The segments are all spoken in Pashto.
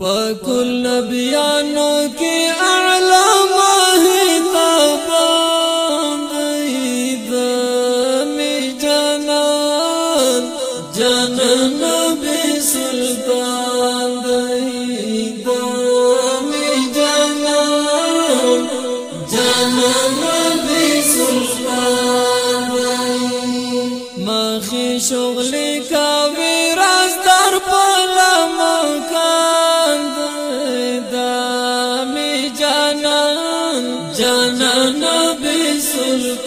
پکل بیانو کی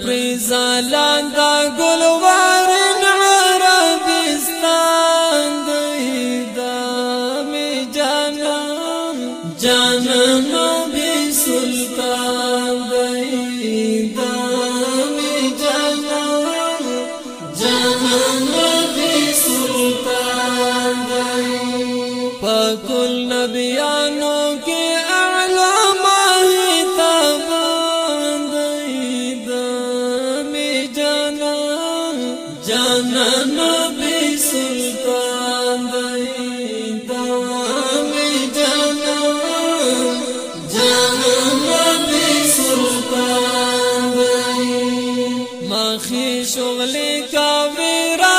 پر زالنګا ګلو جانانو بي سلطان دای دوام جانان جانانو بي سلطان دای ما خي شغل کا میرا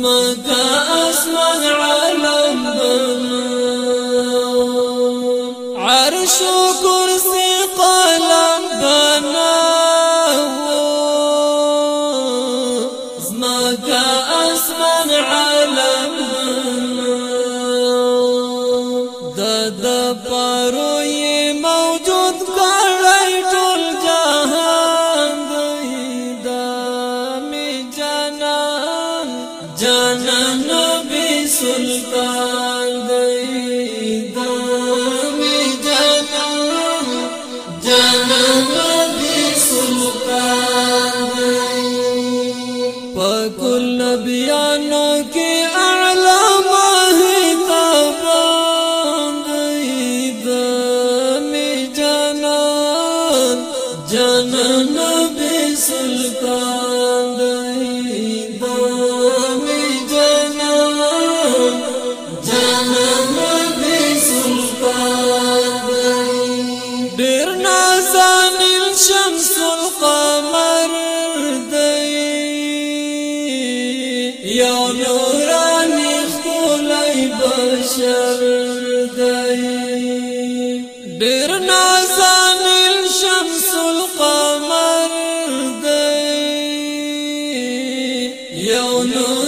زمکا اسمان علم بناه عرش قلم جانانو بي سلطان دی دا می جانان جانانو بي سلطان دی پکل نبیانو کې یو نورانی خولای بشر دی ډیر نازان الشمس القمر دی یو نور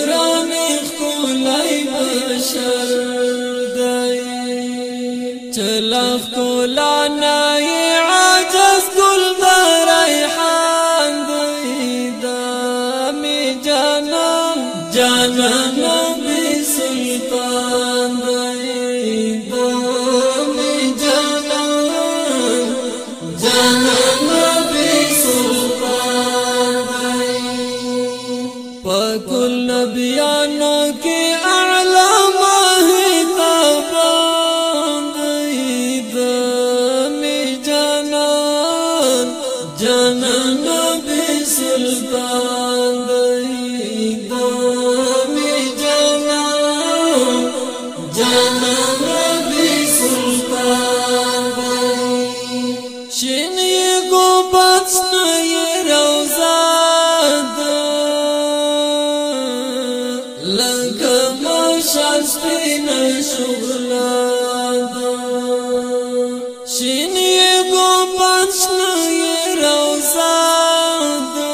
Jana nabi sultan bai, bai, jana, jana nabi sultan bai. سپین شغلا دا شینی گوبان شنی روزا دا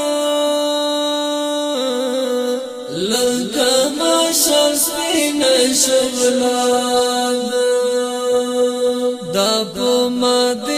لکا ماشر سپین شغلا دا دا پو مدی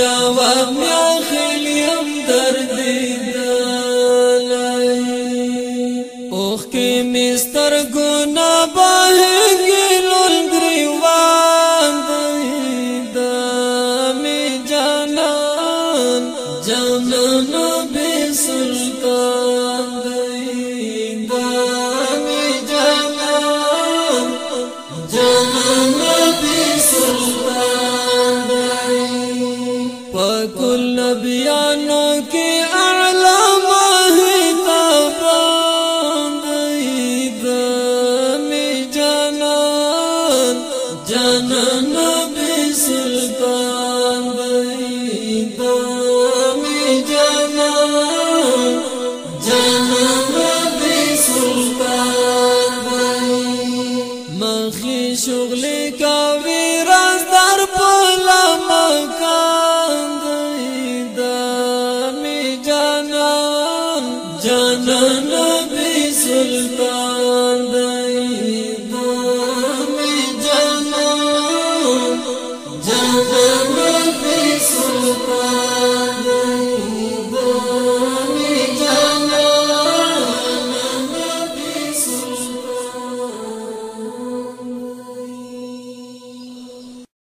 جواب یا خلیم درد دلائی اوخ کی مستر گنا باہنگی لول گریوان دائی دامی جانان جانان Be Nabiya